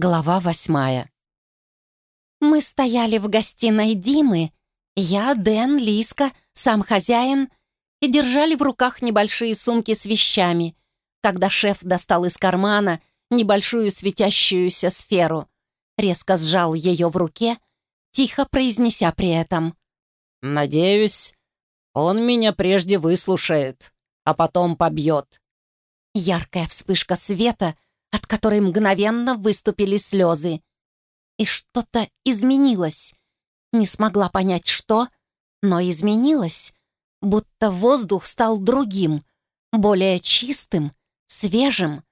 Глава восьмая. Мы стояли в гостиной Димы, я, Дэн, Лиска, сам хозяин, и держали в руках небольшие сумки с вещами, когда шеф достал из кармана небольшую светящуюся сферу, резко сжал ее в руке, тихо произнеся при этом. «Надеюсь, он меня прежде выслушает, а потом побьет». Яркая вспышка света — от которой мгновенно выступили слезы. И что-то изменилось. Не смогла понять, что, но изменилось, будто воздух стал другим, более чистым, свежим.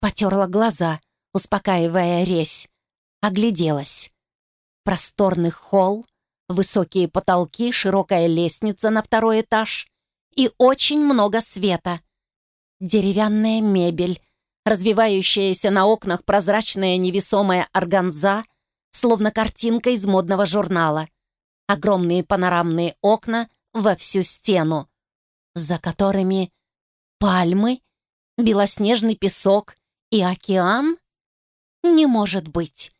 Потерла глаза, успокаивая резь. Огляделась. Просторный холл, высокие потолки, широкая лестница на второй этаж и очень много света. Деревянная мебель, развивающаяся на окнах прозрачная невесомая органза, словно картинка из модного журнала. Огромные панорамные окна во всю стену, за которыми пальмы, белоснежный песок и океан? Не может быть.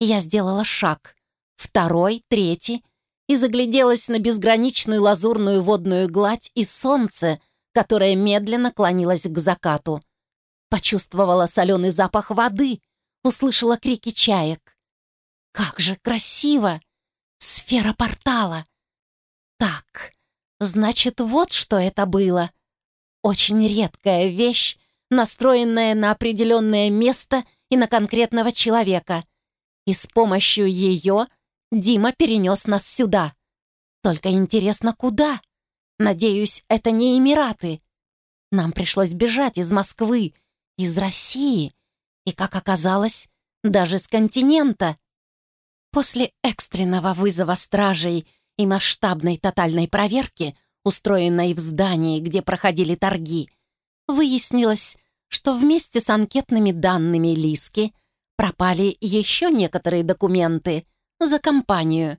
Я сделала шаг, второй, третий, и загляделась на безграничную лазурную водную гладь и солнце, которое медленно клонилось к закату. Почувствовала соленый запах воды, услышала крики чаек. Как же красиво! Сфера портала! Так, значит, вот что это было. Очень редкая вещь, настроенная на определенное место и на конкретного человека. И с помощью ее Дима перенес нас сюда. Только интересно, куда? Надеюсь, это не Эмираты. Нам пришлось бежать из Москвы, из России и, как оказалось, даже с континента. После экстренного вызова стражей и масштабной тотальной проверки, устроенной в здании, где проходили торги, выяснилось, что вместе с анкетными данными Лиски пропали еще некоторые документы за компанию.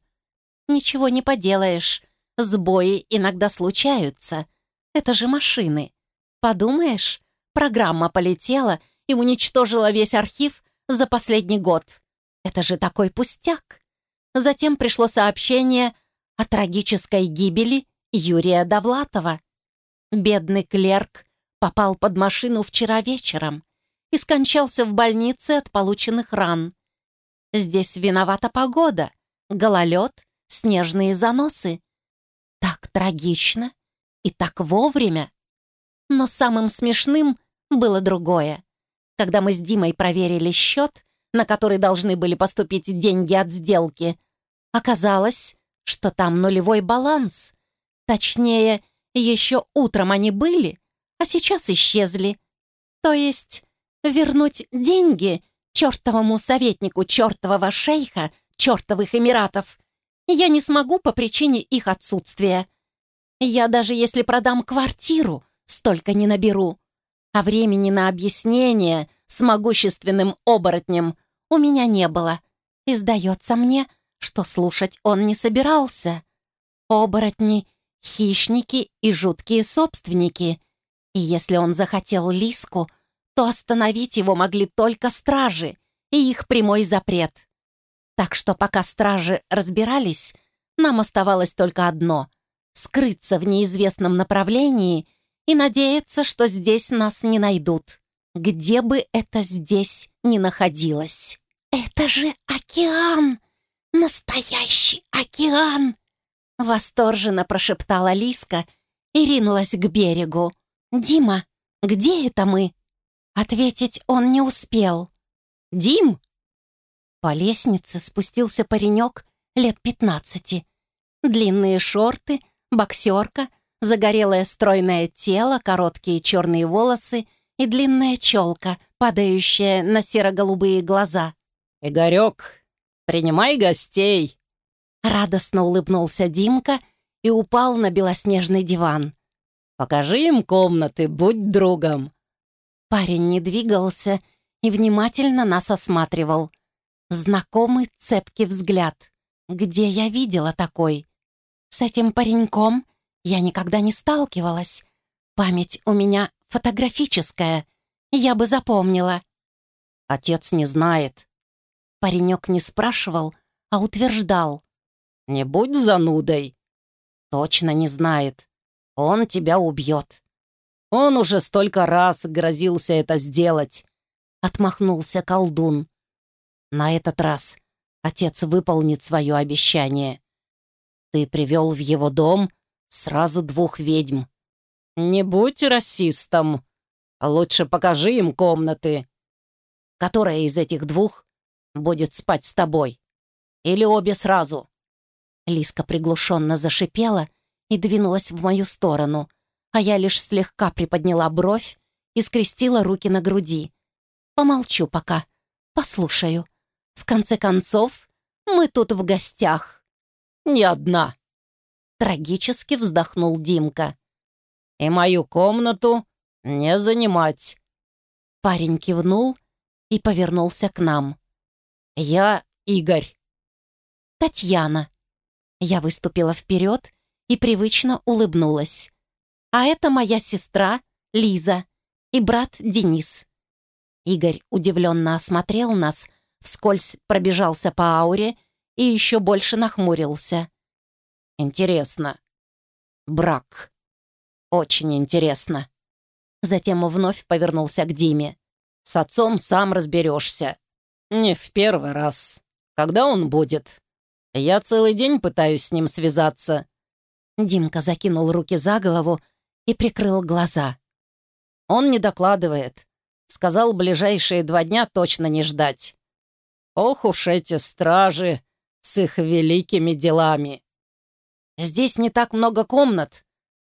Ничего не поделаешь, сбои иногда случаются. Это же машины. Подумаешь, Программа полетела и уничтожила весь архив за последний год. Это же такой пустяк. Затем пришло сообщение о трагической гибели Юрия Довлатова. Бедный клерк попал под машину вчера вечером и скончался в больнице от полученных ран. Здесь виновата погода, гололед, снежные заносы. Так трагично и так вовремя. Но самым смешным было другое. Когда мы с Димой проверили счет, на который должны были поступить деньги от сделки, оказалось, что там нулевой баланс. Точнее, еще утром они были, а сейчас исчезли. То есть вернуть деньги чертовому советнику чертового шейха чертовых Эмиратов я не смогу по причине их отсутствия. Я даже если продам квартиру, столько не наберу а времени на объяснение с могущественным оборотнем у меня не было. И сдается мне, что слушать он не собирался. Оборотни — хищники и жуткие собственники. И если он захотел Лиску, то остановить его могли только стражи и их прямой запрет. Так что пока стражи разбирались, нам оставалось только одно — скрыться в неизвестном направлении — и надеяться, что здесь нас не найдут, где бы это здесь ни находилось. «Это же океан! Настоящий океан!» Восторженно прошептала Лиска и ринулась к берегу. «Дима, где это мы?» Ответить он не успел. «Дим!» По лестнице спустился паренек лет пятнадцати. Длинные шорты, боксерка — Загорелое стройное тело, короткие черные волосы и длинная челка, падающая на серо-голубые глаза. «Игорек, принимай гостей!» Радостно улыбнулся Димка и упал на белоснежный диван. «Покажи им комнаты, будь другом!» Парень не двигался и внимательно нас осматривал. Знакомый цепкий взгляд. Где я видела такой? С этим пареньком я никогда не сталкивалась. Память у меня фотографическая. Я бы запомнила. Отец не знает. Паренек не спрашивал, а утверждал. «Не будь занудой». «Точно не знает. Он тебя убьет». «Он уже столько раз грозился это сделать», — отмахнулся колдун. «На этот раз отец выполнит свое обещание. Ты привел в его дом сразу двух ведьм. Не будь расистом. Лучше покажи им комнаты. Которая из этих двух будет спать с тобой? Или обе сразу?» Лиска приглушенно зашипела и двинулась в мою сторону, а я лишь слегка приподняла бровь и скрестила руки на груди. «Помолчу пока, послушаю. В конце концов, мы тут в гостях». «Не одна», — трагически вздохнул Димка. «И мою комнату не занимать». Парень кивнул и повернулся к нам. «Я Игорь». «Татьяна». Я выступила вперед и привычно улыбнулась. «А это моя сестра Лиза и брат Денис». Игорь удивленно осмотрел нас, вскользь пробежался по ауре и еще больше нахмурился. «Интересно. Брак. Очень интересно». Затем вновь повернулся к Диме. «С отцом сам разберешься. Не в первый раз. Когда он будет? Я целый день пытаюсь с ним связаться». Димка закинул руки за голову и прикрыл глаза. «Он не докладывает. Сказал, ближайшие два дня точно не ждать. Ох уж эти стражи с их великими делами. Здесь не так много комнат,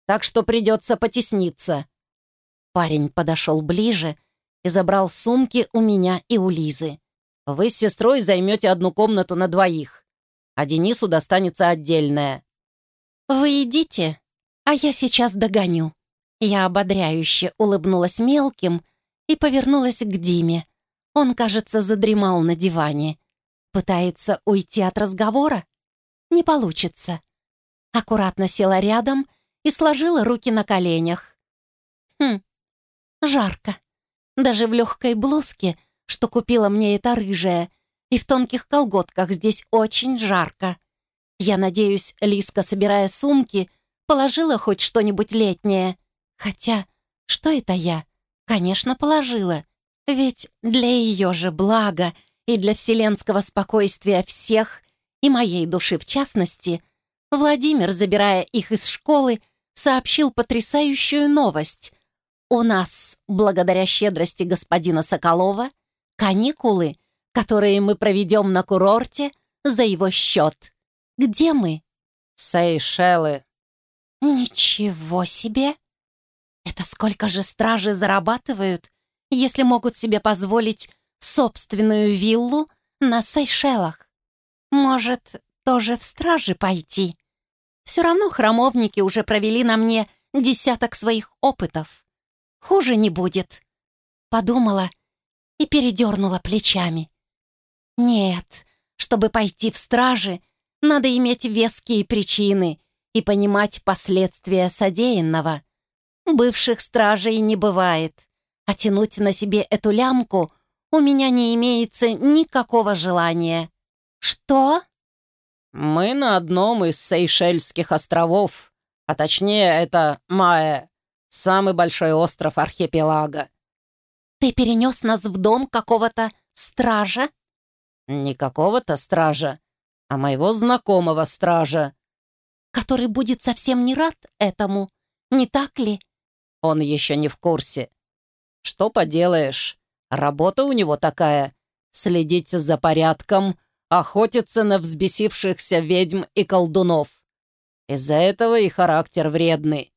так что придется потесниться. Парень подошел ближе и забрал сумки у меня и у Лизы. Вы с сестрой займете одну комнату на двоих, а Денису достанется отдельная. Вы идите, а я сейчас догоню. Я ободряюще улыбнулась мелким и повернулась к Диме. Он, кажется, задремал на диване. Пытается уйти от разговора? Не получится. Аккуратно села рядом и сложила руки на коленях. Хм, жарко. Даже в легкой блузке, что купила мне эта рыжая, и в тонких колготках здесь очень жарко. Я надеюсь, Лиска, собирая сумки, положила хоть что-нибудь летнее. Хотя, что это я? Конечно, положила. Ведь для ее же блага и для вселенского спокойствия всех, и моей души в частности, Владимир, забирая их из школы, сообщил потрясающую новость. У нас, благодаря щедрости господина Соколова, каникулы, которые мы проведем на курорте за его счет. Где мы? Сейшелы. Ничего себе! Это сколько же стражи зарабатывают, если могут себе позволить собственную виллу на Сейшелах. Может, тоже в стражи пойти? Все равно храмовники уже провели на мне десяток своих опытов. Хуже не будет. Подумала и передернула плечами. Нет, чтобы пойти в стражи, надо иметь веские причины и понимать последствия содеянного. Бывших стражей не бывает а тянуть на себе эту лямку у меня не имеется никакого желания. Что? Мы на одном из Сейшельских островов, а точнее это Маэ, самый большой остров архипелага. Ты перенес нас в дом какого-то стража? Не какого-то стража, а моего знакомого стража. Который будет совсем не рад этому, не так ли? Он еще не в курсе. Что поделаешь, работа у него такая — следить за порядком, охотиться на взбесившихся ведьм и колдунов. Из-за этого и характер вредный.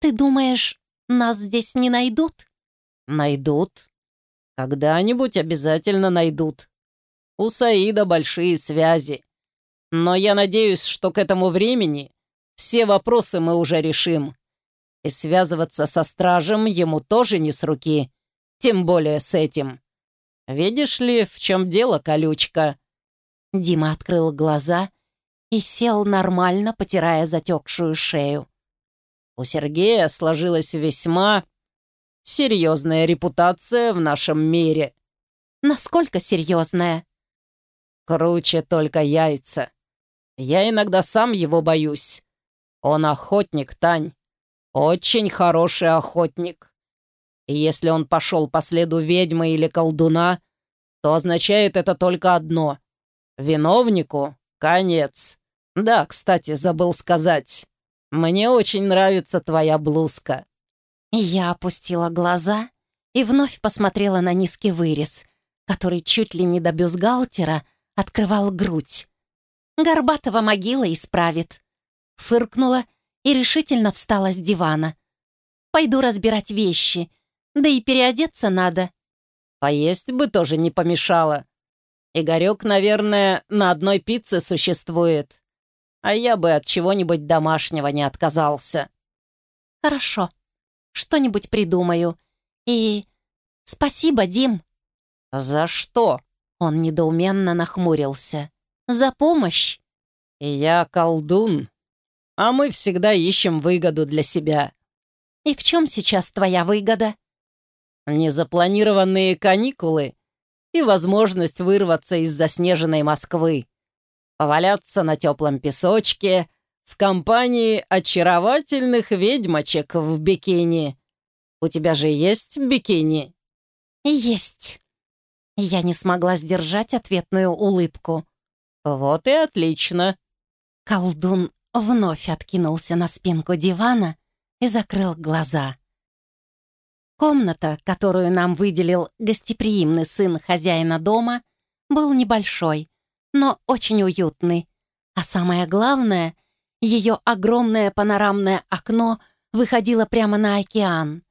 Ты думаешь, нас здесь не найдут? Найдут. Когда-нибудь обязательно найдут. У Саида большие связи. Но я надеюсь, что к этому времени все вопросы мы уже решим. И связываться со стражем ему тоже не с руки, тем более с этим. Видишь ли, в чем дело, колючка?» Дима открыл глаза и сел нормально, потирая затекшую шею. У Сергея сложилась весьма серьезная репутация в нашем мире. Насколько серьезная? Круче только яйца. Я иногда сам его боюсь. Он охотник, Тань. Очень хороший охотник. И если он пошел по следу ведьмы или колдуна, то означает это только одно. Виновнику — конец. Да, кстати, забыл сказать. Мне очень нравится твоя блузка. Я опустила глаза и вновь посмотрела на низкий вырез, который чуть ли не до бюстгальтера открывал грудь. Горбатова могила исправит. Фыркнула и решительно встала с дивана. Пойду разбирать вещи, да и переодеться надо. Поесть бы тоже не помешало. Игорек, наверное, на одной пицце существует. А я бы от чего-нибудь домашнего не отказался. Хорошо, что-нибудь придумаю. И спасибо, Дим. За что? Он недоуменно нахмурился. За помощь. Я колдун, а мы всегда ищем выгоду для себя. И в чем сейчас твоя выгода? Незапланированные каникулы и возможность вырваться из заснеженной Москвы. Поваляться на теплом песочке в компании очаровательных ведьмочек в бикини. У тебя же есть бикини? Есть. Я не смогла сдержать ответную улыбку. Вот и отлично. Колдун вновь откинулся на спинку дивана и закрыл глаза. Комната, которую нам выделил гостеприимный сын хозяина дома, был небольшой, но очень уютный. А самое главное, ее огромное панорамное окно выходило прямо на океан.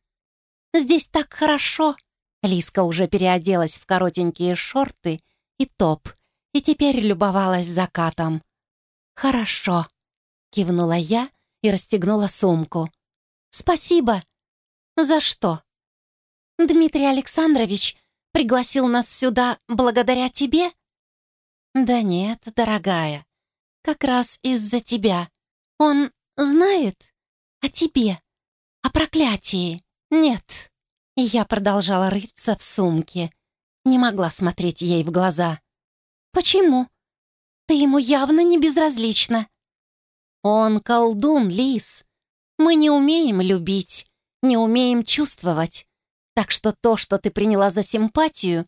«Здесь так хорошо!» Лиска уже переоделась в коротенькие шорты и топ, и теперь любовалась закатом. «Хорошо!» — кивнула я и расстегнула сумку. «Спасибо!» «За что?» «Дмитрий Александрович пригласил нас сюда благодаря тебе?» «Да нет, дорогая, как раз из-за тебя. Он знает о тебе, о проклятии. Нет». И я продолжала рыться в сумке. Не могла смотреть ей в глаза. «Почему? Ты ему явно не безразлична». «Он колдун, Лис. Мы не умеем любить, не умеем чувствовать. Так что то, что ты приняла за симпатию,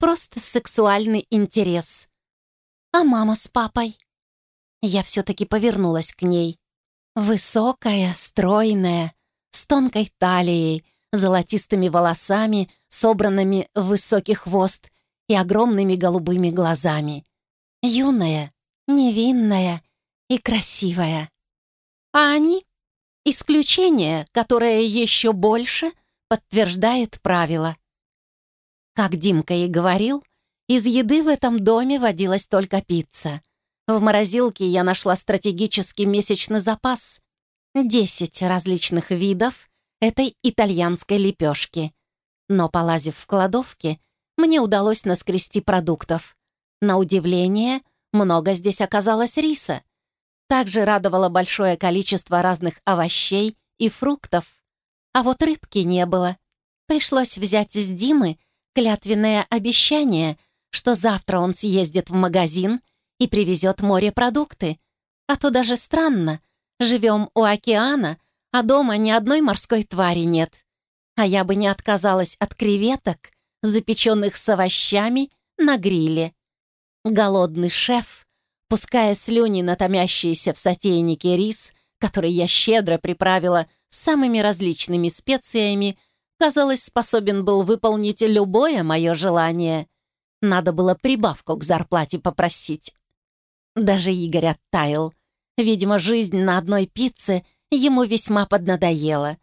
просто сексуальный интерес. А мама с папой? Я все-таки повернулась к ней. Высокая, стройная, с тонкой талией, золотистыми волосами, собранными в высокий хвост и огромными голубыми глазами. Юная, невинная и красивая. А они — исключение, которое еще больше — подтверждает правило. Как Димка и говорил, из еды в этом доме водилась только пицца. В морозилке я нашла стратегический месячный запас. Десять различных видов этой итальянской лепешки. Но, полазив в кладовке, мне удалось наскрести продуктов. На удивление, много здесь оказалось риса. Также радовало большое количество разных овощей и фруктов. А вот рыбки не было. Пришлось взять с Димы клятвенное обещание, что завтра он съездит в магазин и привезет морепродукты. А то даже странно. Живем у океана, а дома ни одной морской твари нет. А я бы не отказалась от креветок, запеченных с овощами на гриле. Голодный шеф, пуская слюни на томящийся в сотейнике рис, который я щедро приправила самыми различными специями, казалось, способен был выполнить любое мое желание. Надо было прибавку к зарплате попросить. Даже Игорь оттаял. Видимо, жизнь на одной пицце ему весьма поднадоела.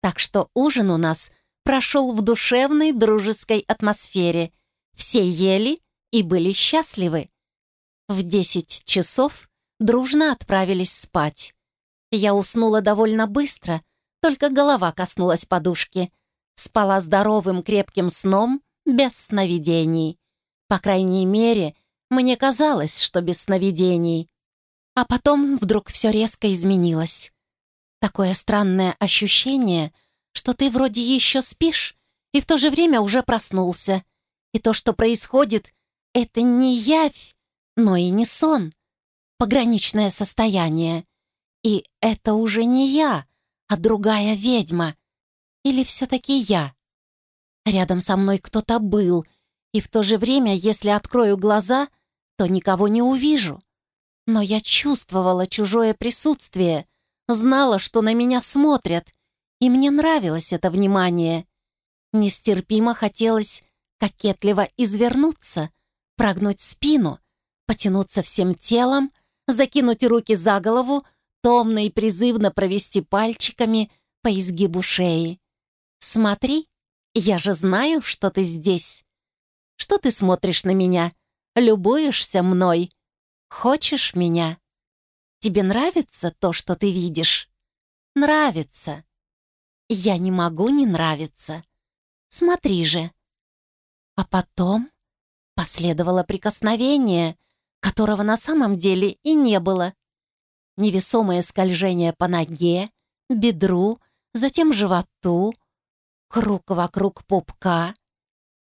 Так что ужин у нас прошел в душевной дружеской атмосфере. Все ели и были счастливы. В десять часов дружно отправились спать. Я уснула довольно быстро — только голова коснулась подушки. Спала здоровым крепким сном, без сновидений. По крайней мере, мне казалось, что без сновидений. А потом вдруг все резко изменилось. Такое странное ощущение, что ты вроде еще спишь, и в то же время уже проснулся. И то, что происходит, это не явь, но и не сон. Пограничное состояние. И это уже не я, а другая ведьма. Или все-таки я? Рядом со мной кто-то был, и в то же время, если открою глаза, то никого не увижу. Но я чувствовала чужое присутствие, знала, что на меня смотрят, и мне нравилось это внимание. Нестерпимо хотелось кокетливо извернуться, прогнуть спину, потянуться всем телом, закинуть руки за голову, томно и призывно провести пальчиками по изгибу шеи. «Смотри, я же знаю, что ты здесь. Что ты смотришь на меня? Любуешься мной? Хочешь меня? Тебе нравится то, что ты видишь? Нравится. Я не могу не нравиться. Смотри же. А потом последовало прикосновение, которого на самом деле и не было. Невесомое скольжение по ноге, бедру, затем животу, круг вокруг пупка.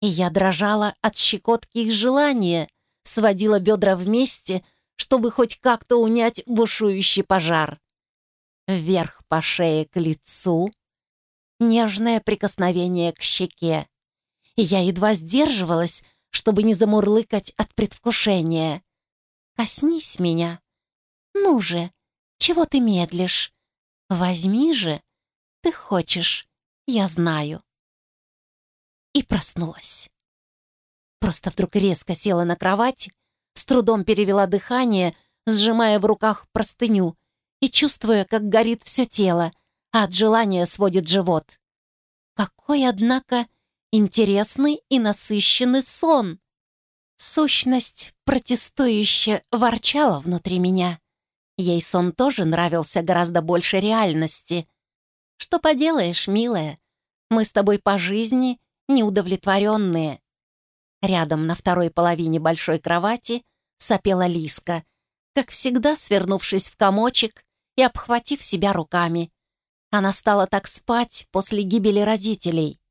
И я дрожала от щекотки и желания, сводила бедра вместе, чтобы хоть как-то унять бушующий пожар. Вверх по шее к лицу, нежное прикосновение к щеке и я едва сдерживалась, чтобы не замурлыкать от предвкушения. «Коснись меня. Ну же, чего ты медлишь? Возьми же. Ты хочешь, я знаю». И проснулась. Просто вдруг резко села на кровать, с трудом перевела дыхание, сжимая в руках простыню и чувствуя, как горит все тело, а от желания сводит живот. Какой, однако, интересный и насыщенный сон. Сущность протестующе ворчала внутри меня. Ей сон тоже нравился гораздо больше реальности. Что поделаешь, милая, мы с тобой по жизни неудовлетворенные. Рядом на второй половине большой кровати сопела Лиска, как всегда свернувшись в комочек и обхватив себя руками. Она стала так спать после гибели родителей.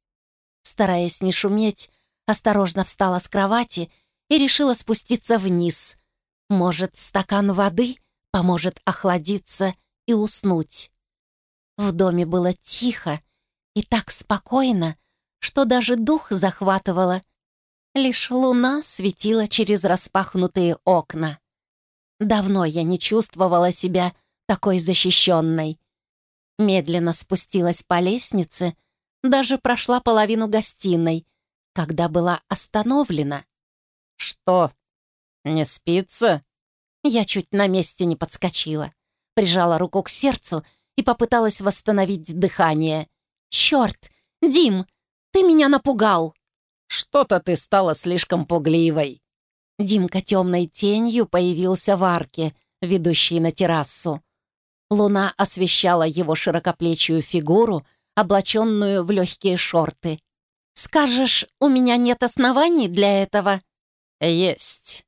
Стараясь не шуметь, осторожно встала с кровати и решила спуститься вниз. Может, стакан воды поможет охладиться и уснуть. В доме было тихо и так спокойно, что даже дух захватывало. Лишь луна светила через распахнутые окна. Давно я не чувствовала себя такой защищенной. Медленно спустилась по лестнице — даже прошла половину гостиной, когда была остановлена. «Что, не спится?» Я чуть на месте не подскочила, прижала руку к сердцу и попыталась восстановить дыхание. «Черт! Дим, ты меня напугал!» «Что-то ты стала слишком пугливой!» Димка темной тенью появился в арке, ведущей на террасу. Луна освещала его широкоплечую фигуру, облаченную в легкие шорты. «Скажешь, у меня нет оснований для этого?» «Есть».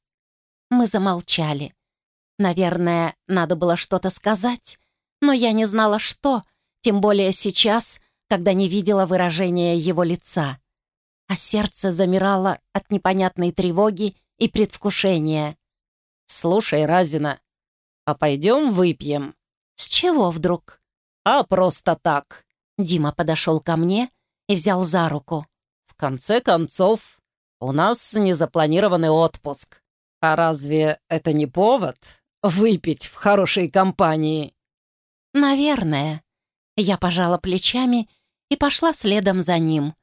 Мы замолчали. Наверное, надо было что-то сказать, но я не знала, что, тем более сейчас, когда не видела выражения его лица. А сердце замирало от непонятной тревоги и предвкушения. «Слушай, Разина, а пойдем выпьем?» «С чего вдруг?» «А просто так. Дима подошел ко мне и взял за руку. «В конце концов, у нас незапланированный отпуск. А разве это не повод выпить в хорошей компании?» «Наверное». Я пожала плечами и пошла следом за ним.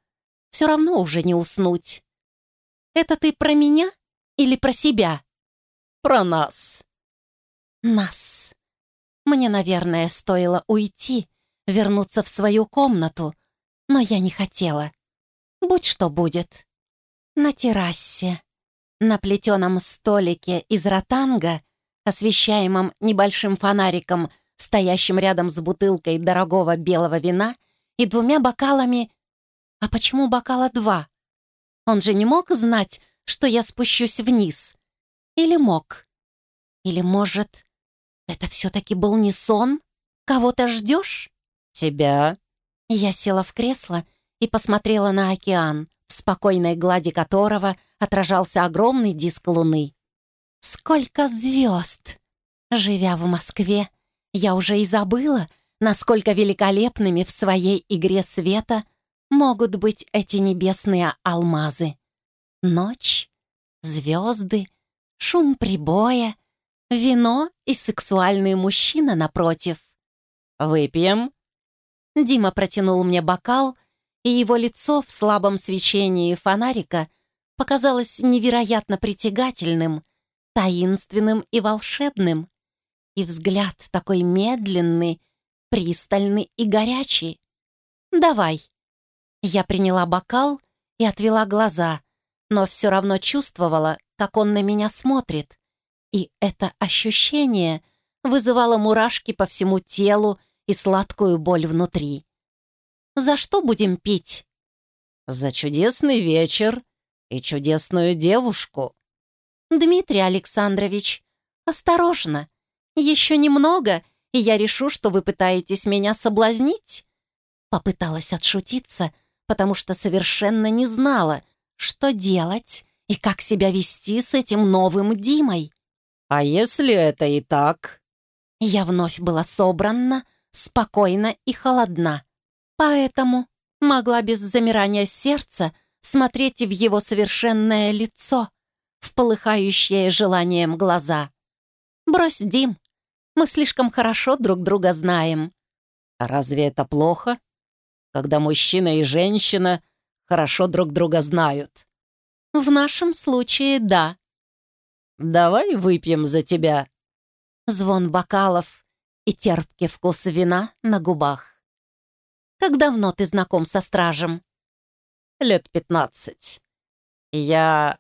Все равно уже не уснуть. «Это ты про меня или про себя?» «Про нас». «Нас». Мне, наверное, стоило уйти, вернуться в свою комнату, но я не хотела. Будь что будет. На террасе, на плетеном столике из ротанга, освещаемом небольшим фонариком, стоящим рядом с бутылкой дорогого белого вина и двумя бокалами... А почему бокала два? Он же не мог знать, что я спущусь вниз. Или мог? Или, может, это все-таки был не сон? Кого-то ждешь? «Тебя?» Я села в кресло и посмотрела на океан, в спокойной глади которого отражался огромный диск луны. Сколько звезд! Живя в Москве, я уже и забыла, насколько великолепными в своей игре света могут быть эти небесные алмазы. Ночь, звезды, шум прибоя, вино и сексуальный мужчина напротив. «Выпьем?» Дима протянул мне бокал, и его лицо в слабом свечении фонарика показалось невероятно притягательным, таинственным и волшебным. И взгляд такой медленный, пристальный и горячий. «Давай». Я приняла бокал и отвела глаза, но все равно чувствовала, как он на меня смотрит. И это ощущение вызывало мурашки по всему телу и сладкую боль внутри. «За что будем пить?» «За чудесный вечер и чудесную девушку». «Дмитрий Александрович, осторожно. Еще немного, и я решу, что вы пытаетесь меня соблазнить». Попыталась отшутиться, потому что совершенно не знала, что делать и как себя вести с этим новым Димой. «А если это и так?» Я вновь была собрана, спокойна и холодна. Поэтому могла без замирания сердца смотреть в его совершенное лицо, в полыхающее желанием глаза. «Брось, Дим, мы слишком хорошо друг друга знаем». «А разве это плохо, когда мужчина и женщина хорошо друг друга знают?» «В нашем случае, да», «Давай выпьем за тебя». Звон бокалов и терпкий вкус вина на губах. «Как давно ты знаком со стражем?» «Лет пятнадцать. Я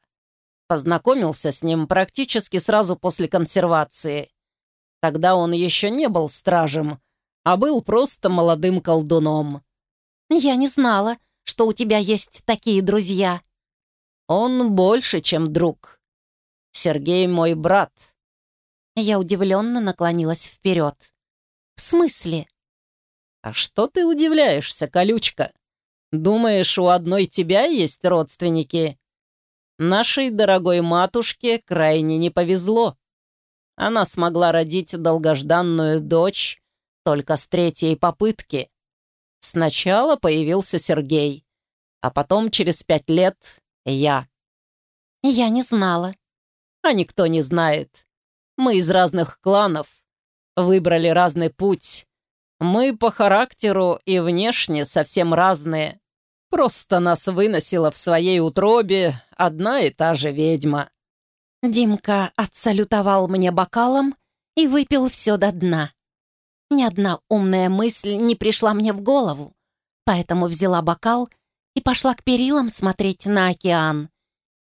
познакомился с ним практически сразу после консервации. Тогда он еще не был стражем, а был просто молодым колдуном». «Я не знала, что у тебя есть такие друзья». «Он больше, чем друг». Сергей мой брат». Я удивленно наклонилась вперед. «В смысле?» «А что ты удивляешься, колючка? Думаешь, у одной тебя есть родственники?» Нашей дорогой матушке крайне не повезло. Она смогла родить долгожданную дочь только с третьей попытки. Сначала появился Сергей, а потом через пять лет я. Я не знала а никто не знает. Мы из разных кланов, выбрали разный путь. Мы по характеру и внешне совсем разные. Просто нас выносила в своей утробе одна и та же ведьма». Димка отсалютовал мне бокалом и выпил все до дна. Ни одна умная мысль не пришла мне в голову, поэтому взяла бокал и пошла к перилам смотреть на океан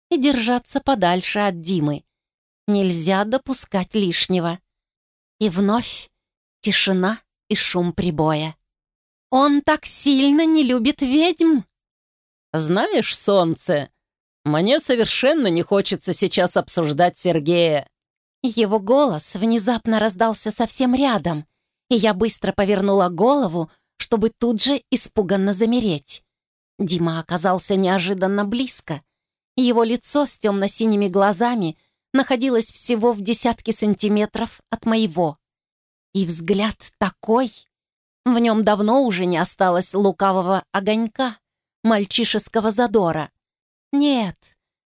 и держаться подальше от Димы. Нельзя допускать лишнего. И вновь тишина и шум прибоя. Он так сильно не любит ведьм. Знаешь, солнце, мне совершенно не хочется сейчас обсуждать Сергея. Его голос внезапно раздался совсем рядом, и я быстро повернула голову, чтобы тут же испуганно замереть. Дима оказался неожиданно близко. Его лицо с темно-синими глазами находилась всего в десятке сантиметров от моего. И взгляд такой. В нем давно уже не осталось лукавого огонька, мальчишеского задора. Нет,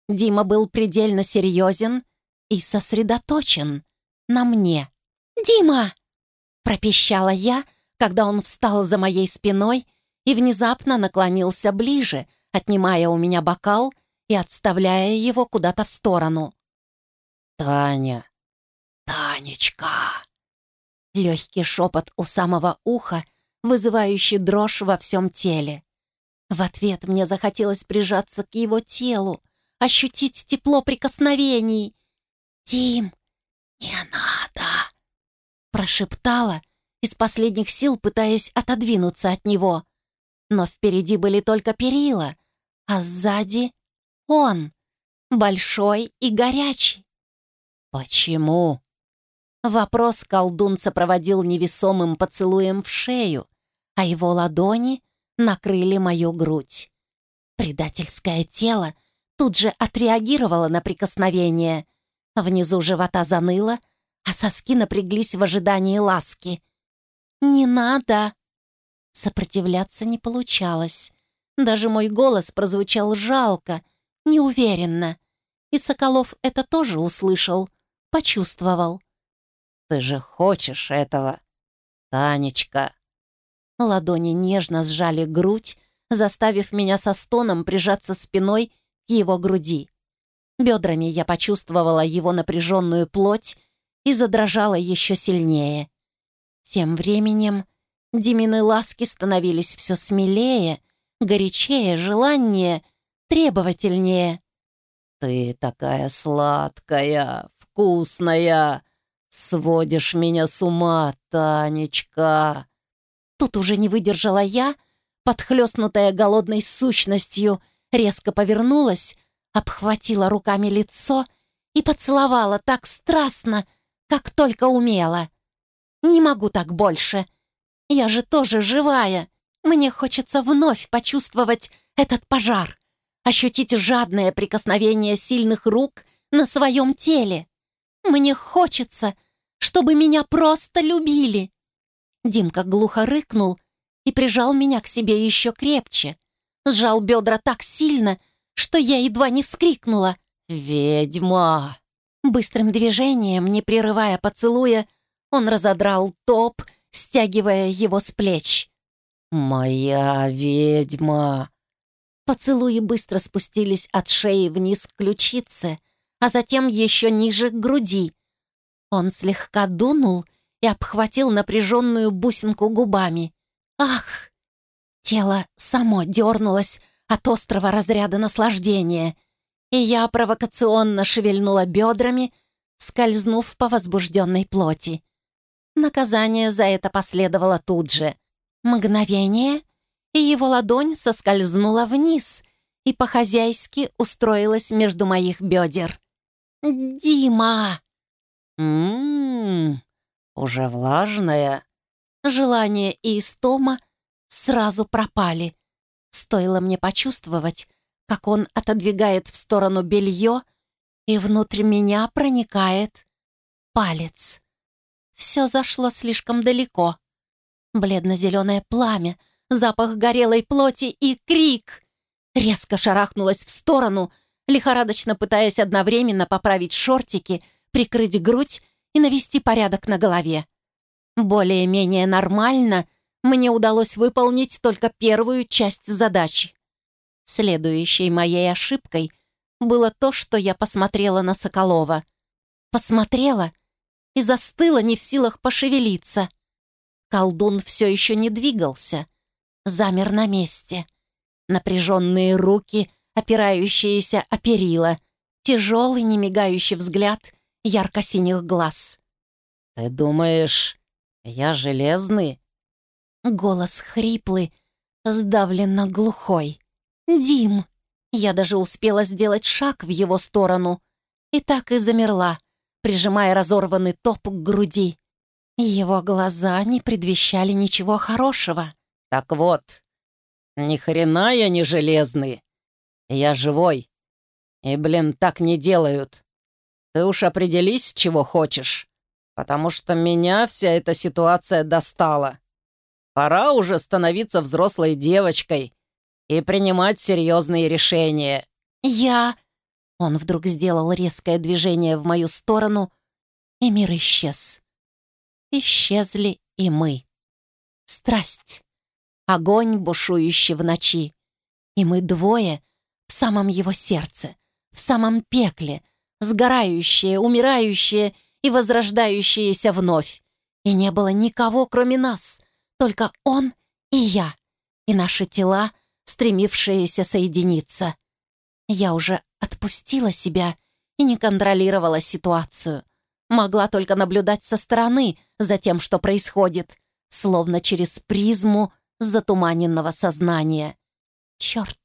Дима был предельно серьезен и сосредоточен на мне. «Дима!» — пропищала я, когда он встал за моей спиной и внезапно наклонился ближе, отнимая у меня бокал и отставляя его куда-то в сторону. «Таня! Танечка!» Легкий шепот у самого уха, вызывающий дрожь во всем теле. В ответ мне захотелось прижаться к его телу, ощутить тепло прикосновений. «Тим, не надо!» Прошептала, из последних сил пытаясь отодвинуться от него. Но впереди были только перила, а сзади он, большой и горячий. «Почему?» Вопрос колдун сопроводил невесомым поцелуем в шею, а его ладони накрыли мою грудь. Предательское тело тут же отреагировало на прикосновение, Внизу живота заныло, а соски напряглись в ожидании ласки. «Не надо!» Сопротивляться не получалось. Даже мой голос прозвучал жалко, неуверенно. И Соколов это тоже услышал, почувствовал. «Ты же хочешь этого, Танечка!» Ладони нежно сжали грудь, заставив меня со стоном прижаться спиной к его груди. Бедрами я почувствовала его напряженную плоть и задрожала еще сильнее. Тем временем Димины ласки становились все смелее, горячее, желаннее, требовательнее. «Ты такая сладкая, вкусная, сводишь меня с ума, Танечка!» Тут уже не выдержала я, подхлестнутая голодной сущностью, резко повернулась, обхватила руками лицо и поцеловала так страстно, как только умела. «Не могу так больше. Я же тоже живая. Мне хочется вновь почувствовать этот пожар, ощутить жадное прикосновение сильных рук на своем теле. Мне хочется, чтобы меня просто любили». Димка глухо рыкнул и прижал меня к себе еще крепче. Сжал бедра так сильно, что я едва не вскрикнула. «Ведьма!» Быстрым движением, не прерывая поцелуя, он разодрал топ, стягивая его с плеч. «Моя ведьма!» Поцелуи быстро спустились от шеи вниз к ключице, а затем еще ниже к груди. Он слегка дунул и обхватил напряженную бусинку губами. «Ах!» Тело само дернулось от острого разряда наслаждения, и я провокационно шевельнула бедрами, скользнув по возбужденной плоти. Наказание за это последовало тут же. Мгновение, и его ладонь соскользнула вниз и по-хозяйски устроилась между моих бедер. «Дима!» «Ммм, уже влажная». Желание и истома сразу пропали. Стоило мне почувствовать, как он отодвигает в сторону белье, и внутрь меня проникает палец. Все зашло слишком далеко. Бледно-зеленое пламя, запах горелой плоти и крик. Резко шарахнулась в сторону, лихорадочно пытаясь одновременно поправить шортики, прикрыть грудь и навести порядок на голове. Более-менее нормально мне удалось выполнить только первую часть задачи. Следующей моей ошибкой было то, что я посмотрела на Соколова. Посмотрела — и застыла не в силах пошевелиться. Колдун все еще не двигался, замер на месте. Напряженные руки, опирающиеся о перила, тяжелый, немигающий взгляд ярко-синих глаз. «Ты думаешь, я железный?» Голос хриплый, сдавленно глухой. «Дим!» Я даже успела сделать шаг в его сторону и так и замерла, прижимая разорванный топ к груди. Его глаза не предвещали ничего хорошего. «Так вот, ни хрена я не железный. Я живой. И, блин, так не делают. Ты уж определись, чего хочешь, потому что меня вся эта ситуация достала. Пора уже становиться взрослой девочкой и принимать серьезные решения». «Я...» Он вдруг сделал резкое движение в мою сторону, и мир исчез. Исчезли и мы. Страсть. Огонь, бушующий в ночи. И мы двое в самом его сердце, в самом пекле, сгорающие, умирающие и возрождающиеся вновь. И не было никого, кроме нас, только он и я, и наши тела, стремившиеся соединиться. Я уже отпустила себя и не контролировала ситуацию. Могла только наблюдать со стороны за тем, что происходит, словно через призму затуманенного сознания. Черт,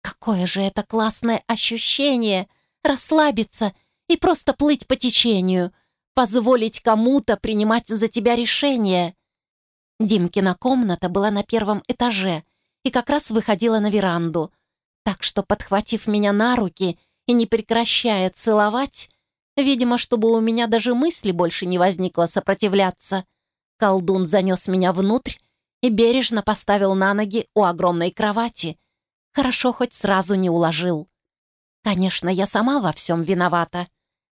какое же это классное ощущение расслабиться и просто плыть по течению, позволить кому-то принимать за тебя решение. Димкина комната была на первом этаже и как раз выходила на веранду — так что, подхватив меня на руки и не прекращая целовать, Видимо, чтобы у меня даже мысли больше не возникло сопротивляться. Колдун занес меня внутрь и бережно поставил на ноги у огромной кровати. Хорошо хоть сразу не уложил. Конечно, я сама во всем виновата.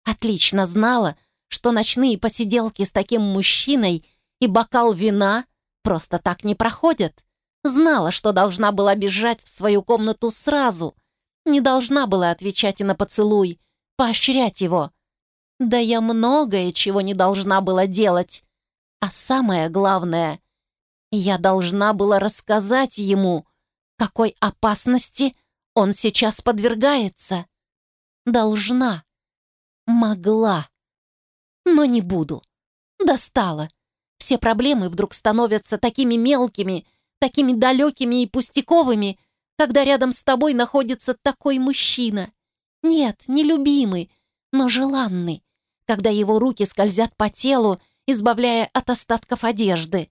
Отлично знала, что ночные посиделки с таким мужчиной и бокал вина просто так не проходят. Знала, что должна была бежать в свою комнату сразу. Не должна была отвечать и на поцелуй, поощрять его. Да я многое чего не должна была делать. А самое главное, я должна была рассказать ему, какой опасности он сейчас подвергается. Должна. Могла. Но не буду. Достала. Все проблемы вдруг становятся такими мелкими, такими далекими и пустяковыми, когда рядом с тобой находится такой мужчина. Нет, не любимый, но желанный, когда его руки скользят по телу, избавляя от остатков одежды.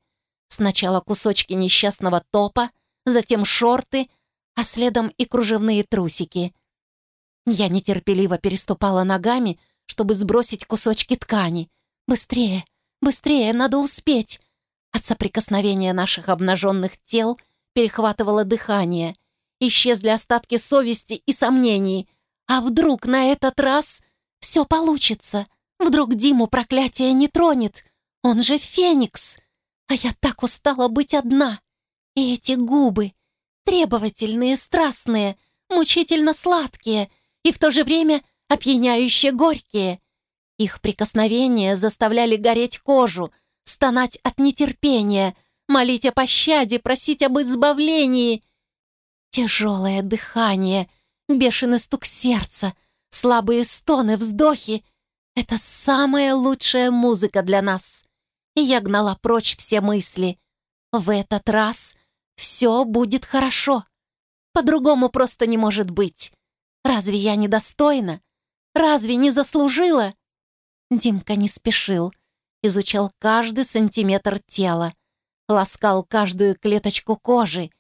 Сначала кусочки несчастного топа, затем шорты, а следом и кружевные трусики. Я нетерпеливо переступала ногами, чтобы сбросить кусочки ткани. «Быстрее! Быстрее! Надо успеть!» От соприкосновения наших обнаженных тел перехватывало дыхание. Исчезли остатки совести и сомнений. А вдруг на этот раз все получится? Вдруг Диму проклятие не тронет? Он же Феникс! А я так устала быть одна. И эти губы, требовательные, страстные, мучительно сладкие и в то же время опьяняюще горькие. Их прикосновения заставляли гореть кожу, стонать от нетерпения, молить о пощаде, просить об избавлении. Тяжелое дыхание, бешеный стук сердца, слабые стоны, вздохи — это самая лучшая музыка для нас и я гнала прочь все мысли. В этот раз все будет хорошо. По-другому просто не может быть. Разве я недостойна? Разве не заслужила? Димка не спешил, изучал каждый сантиметр тела, ласкал каждую клеточку кожи,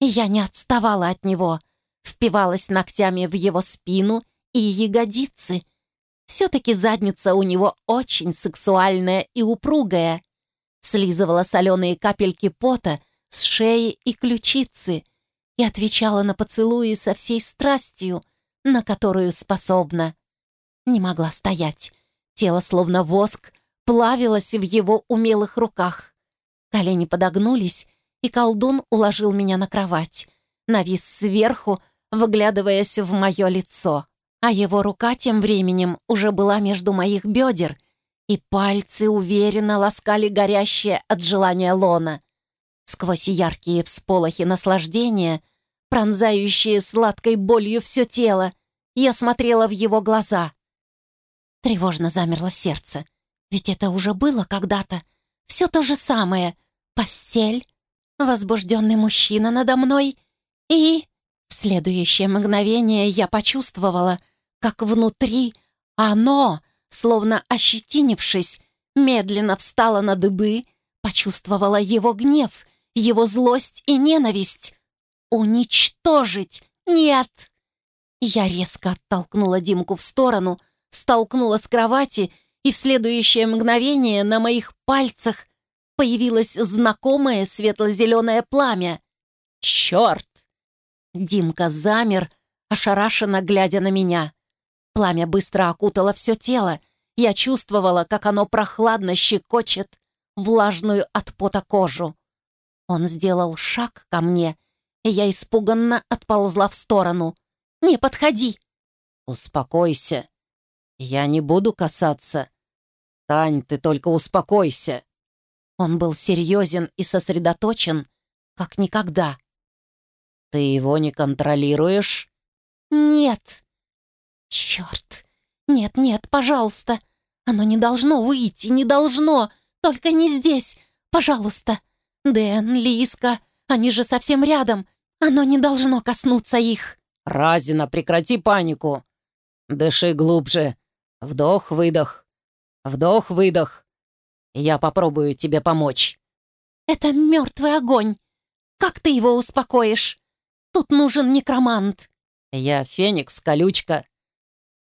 и я не отставала от него, впивалась ногтями в его спину и ягодицы — все-таки задница у него очень сексуальная и упругая. Слизывала соленые капельки пота с шеи и ключицы и отвечала на поцелуи со всей страстью, на которую способна. Не могла стоять. Тело, словно воск, плавилось в его умелых руках. Колени подогнулись, и колдун уложил меня на кровать, навис сверху, выглядываясь в мое лицо а его рука тем временем уже была между моих бедер, и пальцы уверенно ласкали горящее от желания лона. Сквозь яркие всполохи наслаждения, пронзающие сладкой болью все тело, я смотрела в его глаза. Тревожно замерло сердце, ведь это уже было когда-то. Все то же самое. Постель, возбужденный мужчина надо мной и... В следующее мгновение я почувствовала, как внутри оно, словно ощетинившись, медленно встало на дыбы, почувствовала его гнев, его злость и ненависть. «Уничтожить! Нет!» Я резко оттолкнула Димку в сторону, столкнула с кровати, и в следующее мгновение на моих пальцах появилось знакомое светло-зеленое пламя. «Черт!» Димка замер, ошарашенно глядя на меня. Пламя быстро окутало все тело. Я чувствовала, как оно прохладно щекочет влажную от пота кожу. Он сделал шаг ко мне, и я испуганно отползла в сторону. «Не подходи!» «Успокойся. Я не буду касаться. Тань, ты только успокойся!» Он был серьезен и сосредоточен, как никогда. «Ты его не контролируешь?» «Нет!» «Черт! Нет-нет, пожалуйста! Оно не должно выйти, не должно! Только не здесь! Пожалуйста! Дэн, Лиска, они же совсем рядом! Оно не должно коснуться их!» «Разина, прекрати панику! Дыши глубже! Вдох-выдох! Вдох-выдох! Я попробую тебе помочь!» «Это мертвый огонь! Как ты его успокоишь? Тут нужен некромант!» «Я феникс, колючка.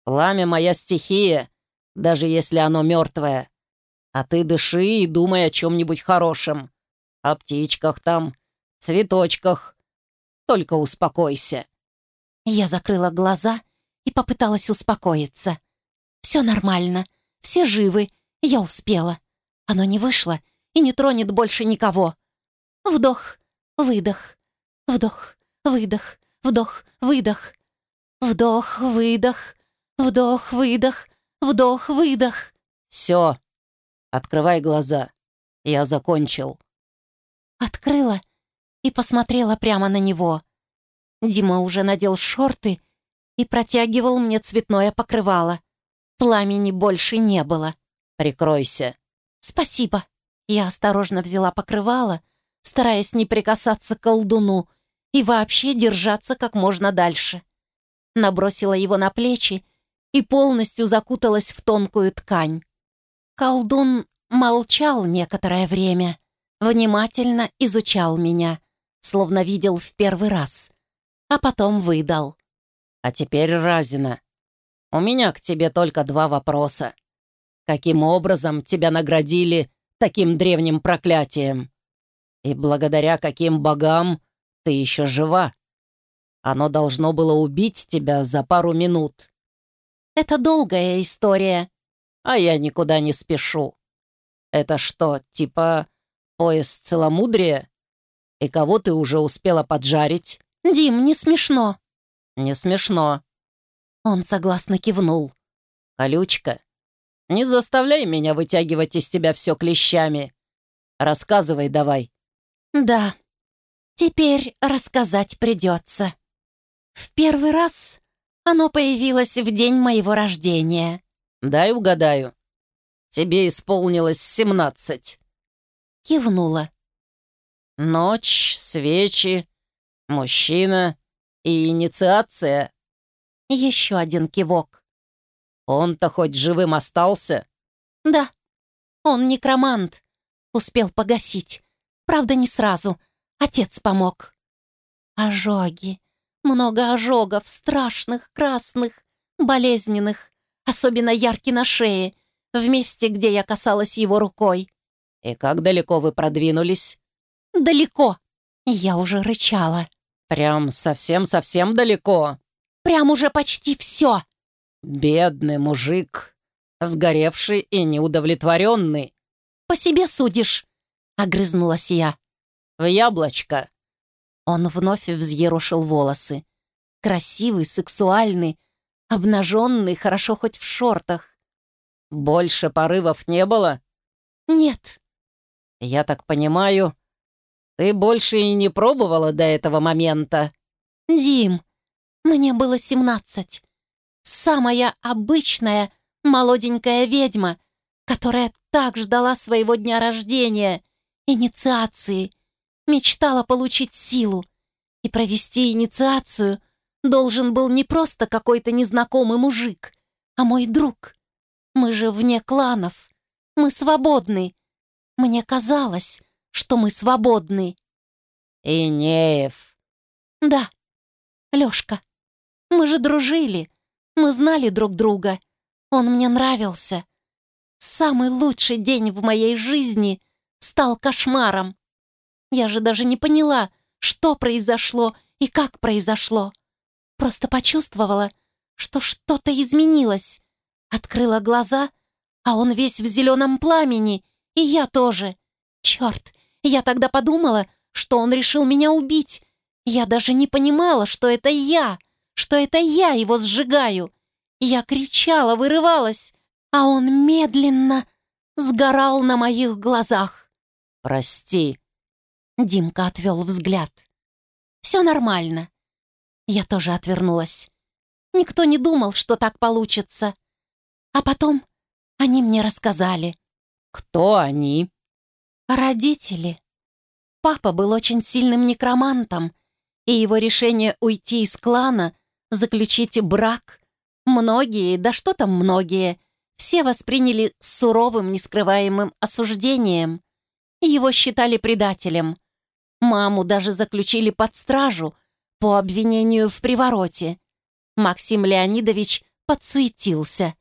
Пламя — моя стихия. даже если оно мертвое. А ты дыши и думай о чем-нибудь хорошем. О птичках там, цветочках. Только успокойся». Я закрыла глаза и попыталась успокоиться. «Все нормально, все живы, я успела. Оно не вышло и не тронет больше никого. Вдох, выдох, вдох, выдох, вдох, выдох. Вдох, выдох, вдох, выдох, вдох, выдох. Все, открывай глаза. Я закончил. Открыла и посмотрела прямо на него. Дима уже надел шорты и протягивал мне цветное покрывало. Пламени больше не было. Прикройся. Спасибо. Я осторожно взяла покрывало, стараясь не прикасаться к колдуну и вообще держаться как можно дальше. Набросила его на плечи и полностью закуталась в тонкую ткань. Колдун молчал некоторое время, внимательно изучал меня, словно видел в первый раз, а потом выдал. «А теперь, Разина, у меня к тебе только два вопроса. Каким образом тебя наградили таким древним проклятием? И благодаря каким богам ты еще жива? Оно должно было убить тебя за пару минут. Это долгая история. А я никуда не спешу. Это что, типа пояс целомудрия? И кого ты уже успела поджарить? Дим, не смешно. Не смешно. Он согласно кивнул. Колючка, не заставляй меня вытягивать из тебя все клещами. Рассказывай давай. Да, теперь рассказать придется. В первый раз оно появилось в день моего рождения. Дай угадаю. Тебе исполнилось семнадцать. Кивнула. Ночь, свечи, мужчина и инициация. Еще один кивок. Он-то хоть живым остался? Да. Он некромант. Успел погасить. Правда, не сразу. Отец помог. Ожоги. Много ожогов, страшных, красных, болезненных. Особенно яркий на шее, в месте, где я касалась его рукой. И как далеко вы продвинулись? Далеко. Я уже рычала. Прям совсем-совсем далеко. Прям уже почти все. «Бедный мужик, сгоревший и неудовлетворенный». «По себе судишь», — огрызнулась я. «В яблочко». Он вновь взъерошил волосы. Красивый, сексуальный, обнаженный, хорошо хоть в шортах. «Больше порывов не было?» «Нет». «Я так понимаю, ты больше и не пробовала до этого момента?» «Дим, мне было семнадцать. Самая обычная молоденькая ведьма, которая так ждала своего дня рождения, инициации, мечтала получить силу. И провести инициацию должен был не просто какой-то незнакомый мужик, а мой друг. Мы же вне кланов. Мы свободны. Мне казалось, что мы свободны. Инеев. Да, Лёшка. Мы же дружили. Мы знали друг друга. Он мне нравился. Самый лучший день в моей жизни стал кошмаром. Я же даже не поняла, что произошло и как произошло. Просто почувствовала, что что-то изменилось. Открыла глаза, а он весь в зеленом пламени, и я тоже. Черт, я тогда подумала, что он решил меня убить. Я даже не понимала, что это я что это я его сжигаю. Я кричала, вырывалась, а он медленно сгорал на моих глазах. «Прости», — Димка отвел взгляд. «Все нормально». Я тоже отвернулась. Никто не думал, что так получится. А потом они мне рассказали. «Кто они?» «Родители». Папа был очень сильным некромантом, и его решение уйти из клана заключить брак. Многие, да что там многие, все восприняли с суровым, нескрываемым осуждением. Его считали предателем. Маму даже заключили под стражу по обвинению в привороте. Максим Леонидович подсуетился.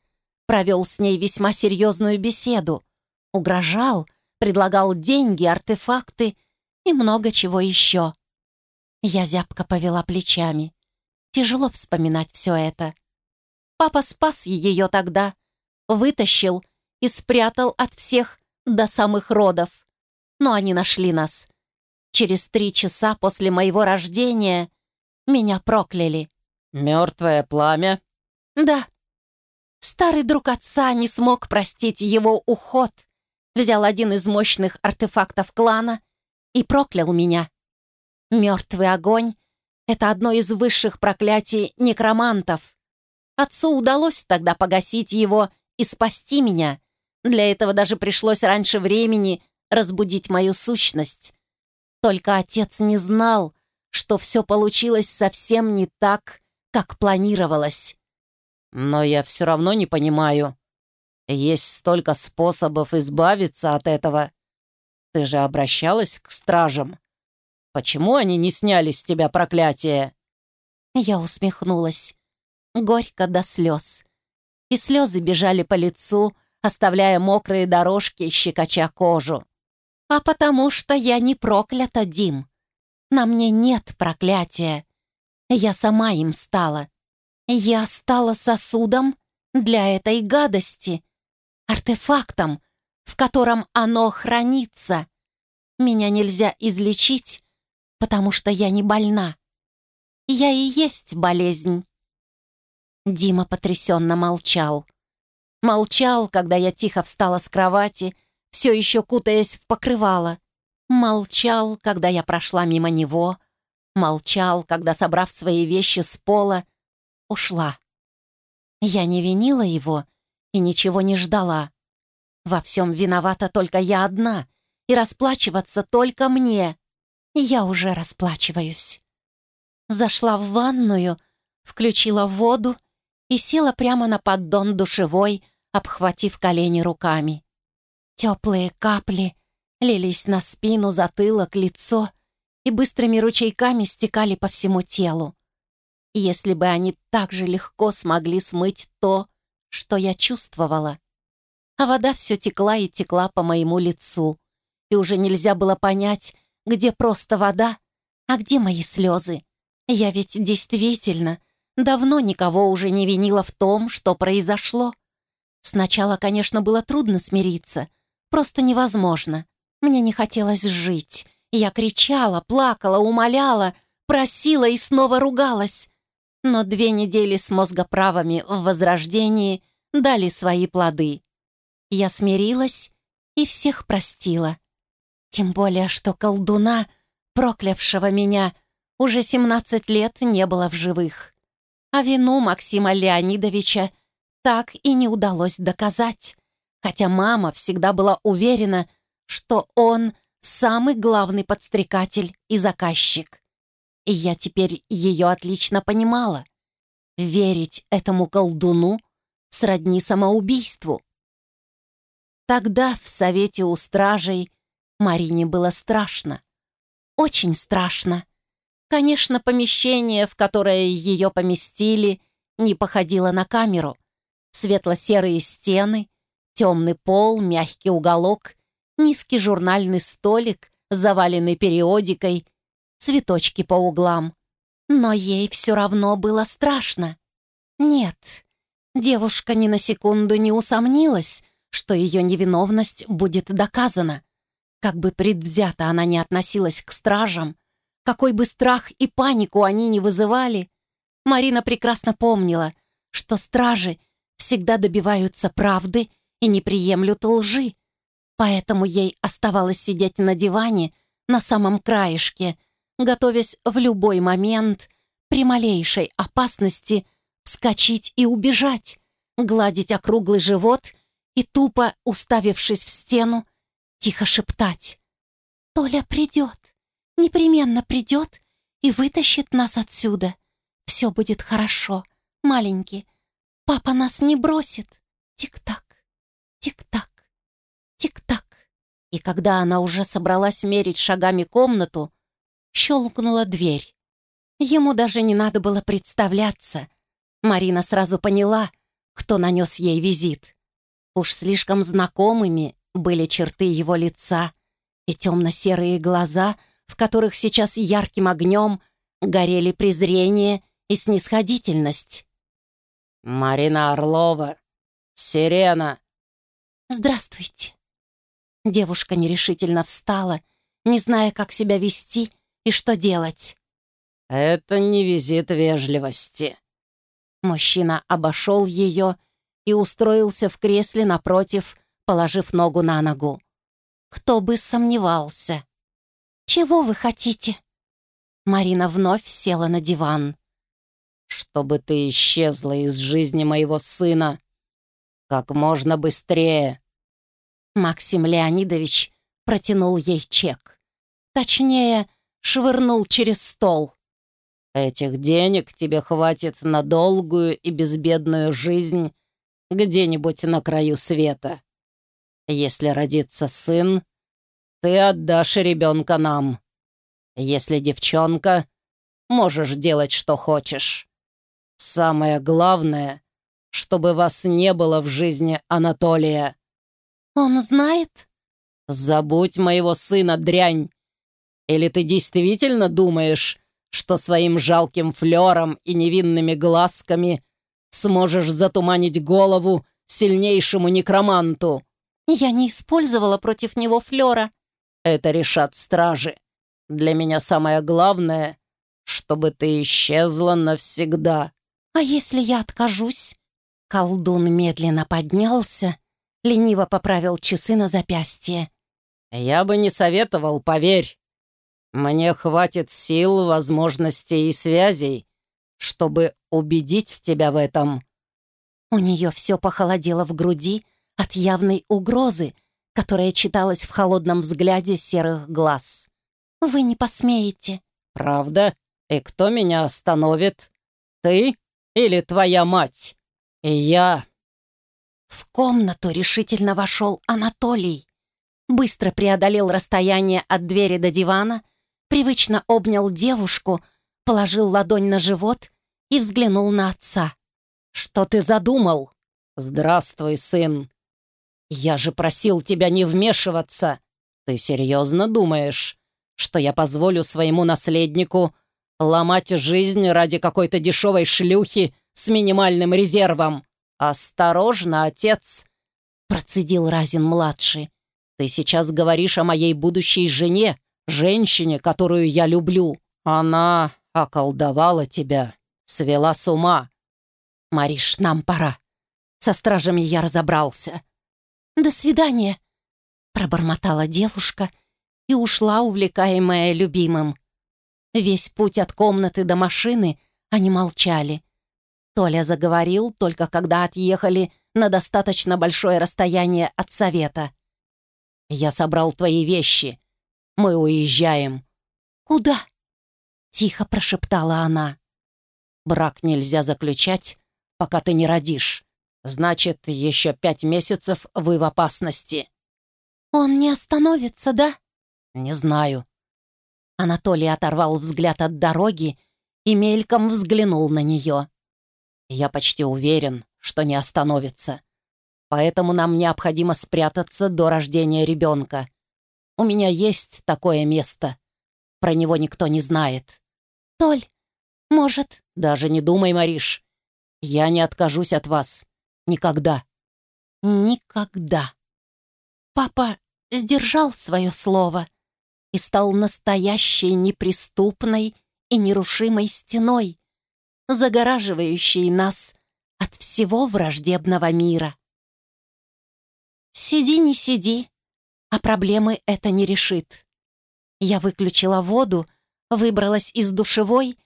провел с ней весьма серьезную беседу, угрожал, предлагал деньги, артефакты и много чего еще. Я зябко повела плечами. Тяжело вспоминать все это. Папа спас ее тогда, вытащил и спрятал от всех до самых родов. Но они нашли нас. Через три часа после моего рождения меня прокляли. «Мертвое пламя?» «Да». Старый друг отца не смог простить его уход, взял один из мощных артефактов клана и проклял меня. Мертвый огонь — это одно из высших проклятий некромантов. Отцу удалось тогда погасить его и спасти меня. Для этого даже пришлось раньше времени разбудить мою сущность. Только отец не знал, что все получилось совсем не так, как планировалось. Но я все равно не понимаю. Есть столько способов избавиться от этого. Ты же обращалась к стражам. Почему они не сняли с тебя проклятие?» Я усмехнулась. Горько до слез. И слезы бежали по лицу, оставляя мокрые дорожки, щекоча кожу. А потому что я не проклята, Дим. На мне нет проклятия. Я сама им стала. Я стала сосудом для этой гадости, артефактом, в котором оно хранится. Меня нельзя излечить, потому что я не больна. Я и есть болезнь. Дима потрясенно молчал. Молчал, когда я тихо встала с кровати, все еще кутаясь в покрывало. Молчал, когда я прошла мимо него. Молчал, когда, собрав свои вещи с пола, ушла. Я не винила его и ничего не ждала. Во всем виновата только я одна, и расплачиваться только мне. Я уже расплачиваюсь. Зашла в ванную, включила воду и села прямо на поддон душевой, обхватив колени руками. Теплые капли лились на спину, затылок, лицо и быстрыми ручейками стекали по всему телу. Если бы они так же легко смогли смыть то, что я чувствовала. А вода все текла и текла по моему лицу, и уже нельзя было понять, где просто вода, а где мои слезы. Я ведь действительно давно никого уже не винила в том, что произошло. Сначала, конечно, было трудно смириться, просто невозможно. Мне не хотелось жить. Я кричала, плакала, умоляла, просила и снова ругалась. Но две недели с мозгоправами в возрождении дали свои плоды. Я смирилась и всех простила. Тем более, что колдуна, проклявшего меня, уже 17 лет не было в живых. А вину Максима Леонидовича так и не удалось доказать, хотя мама всегда была уверена, что он самый главный подстрекатель и заказчик. И я теперь ее отлично понимала. Верить этому колдуну сродни самоубийству. Тогда в совете у стражей Марине было страшно. Очень страшно. Конечно, помещение, в которое ее поместили, не походило на камеру. Светло-серые стены, темный пол, мягкий уголок, низкий журнальный столик, заваленный периодикой, цветочки по углам. Но ей все равно было страшно. Нет, девушка ни на секунду не усомнилась, что ее невиновность будет доказана. Как бы предвзято она не относилась к стражам, какой бы страх и панику они не вызывали, Марина прекрасно помнила, что стражи всегда добиваются правды и не приемлют лжи, поэтому ей оставалось сидеть на диване на самом краешке, готовясь в любой момент при малейшей опасности вскочить и убежать, гладить округлый живот и, тупо уставившись в стену, тихо шептать. «Толя придет, непременно придет и вытащит нас отсюда. Все будет хорошо, маленький. Папа нас не бросит. Тик-так, тик-так, тик-так». И когда она уже собралась мерить шагами комнату, щелкнула дверь. Ему даже не надо было представляться. Марина сразу поняла, кто нанес ей визит. Уж слишком знакомыми были черты его лица и темно-серые глаза, в которых сейчас ярким огнем горели презрение и снисходительность. «Марина Орлова! Сирена!» «Здравствуйте!» Девушка нерешительно встала, не зная, как себя вести и что делать. «Это не визит вежливости». Мужчина обошел ее и устроился в кресле напротив, положив ногу на ногу. Кто бы сомневался. «Чего вы хотите?» Марина вновь села на диван. «Чтобы ты исчезла из жизни моего сына. Как можно быстрее». Максим Леонидович протянул ей чек. Точнее, швырнул через стол. «Этих денег тебе хватит на долгую и безбедную жизнь где-нибудь на краю света. Если родится сын, ты отдашь ребенка нам. Если девчонка, можешь делать, что хочешь. Самое главное, чтобы вас не было в жизни Анатолия. Он знает? Забудь моего сына, дрянь. Или ты действительно думаешь, что своим жалким флером и невинными глазками сможешь затуманить голову сильнейшему некроманту? Я не использовала против него флера. Это решат стражи. Для меня самое главное, чтобы ты исчезла навсегда. А если я откажусь? Колдун медленно поднялся, лениво поправил часы на запястье. Я бы не советовал, поверь. Мне хватит сил, возможностей и связей, чтобы убедить тебя в этом. У нее все похолодело в груди от явной угрозы, которая читалась в холодном взгляде серых глаз. «Вы не посмеете». «Правда? И кто меня остановит? Ты или твоя мать? И я...» В комнату решительно вошел Анатолий. Быстро преодолел расстояние от двери до дивана, привычно обнял девушку, положил ладонь на живот и взглянул на отца. «Что ты задумал?» «Здравствуй, сын. Я же просил тебя не вмешиваться. Ты серьезно думаешь, что я позволю своему наследнику ломать жизнь ради какой-то дешевой шлюхи с минимальным резервом? Осторожно, отец!» Процедил Разин-младший. «Ты сейчас говоришь о моей будущей жене, женщине, которую я люблю. Она околдовала тебя, свела с ума. Мариш, нам пора. Со стражами я разобрался. До свидания, пробормотала девушка и ушла, увлекаемая любимым. Весь путь от комнаты до машины они молчали. Толя заговорил только когда отъехали на достаточно большое расстояние от совета. «Я собрал твои вещи. Мы уезжаем». «Куда?» — тихо прошептала она. «Брак нельзя заключать, пока ты не родишь. Значит, еще пять месяцев вы в опасности». «Он не остановится, да?» «Не знаю». Анатолий оторвал взгляд от дороги и мельком взглянул на нее. «Я почти уверен, что не остановится. Поэтому нам необходимо спрятаться до рождения ребенка. У меня есть такое место. Про него никто не знает». «Толь, может...» «Даже не думай, Мариш. Я не откажусь от вас. Никогда». «Никогда». Папа сдержал свое слово и стал настоящей неприступной и нерушимой стеной, загораживающей нас от всего враждебного мира. «Сиди, не сиди, а проблемы это не решит». Я выключила воду, выбралась из душевой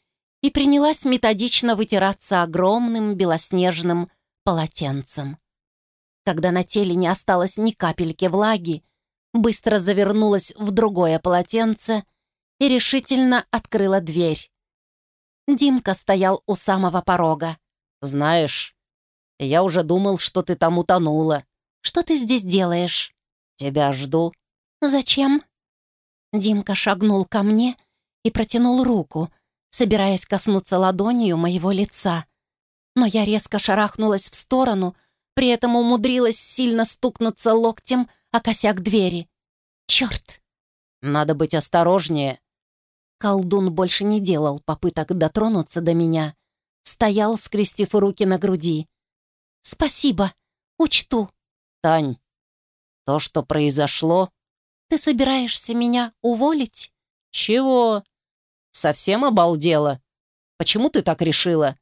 и принялась методично вытираться огромным белоснежным полотенцем. Когда на теле не осталось ни капельки влаги, быстро завернулась в другое полотенце и решительно открыла дверь. Димка стоял у самого порога. «Знаешь, я уже думал, что ты там утонула. Что ты здесь делаешь?» «Тебя жду». «Зачем?» Димка шагнул ко мне и протянул руку, собираясь коснуться ладонью моего лица. Но я резко шарахнулась в сторону, при этом умудрилась сильно стукнуться локтем о косяк двери. Черт! Надо быть осторожнее. Колдун больше не делал попыток дотронуться до меня. Стоял, скрестив руки на груди. «Спасибо, учту». «Тань, то, что произошло...» «Ты собираешься меня уволить?» «Чего? Совсем обалдела? Почему ты так решила?»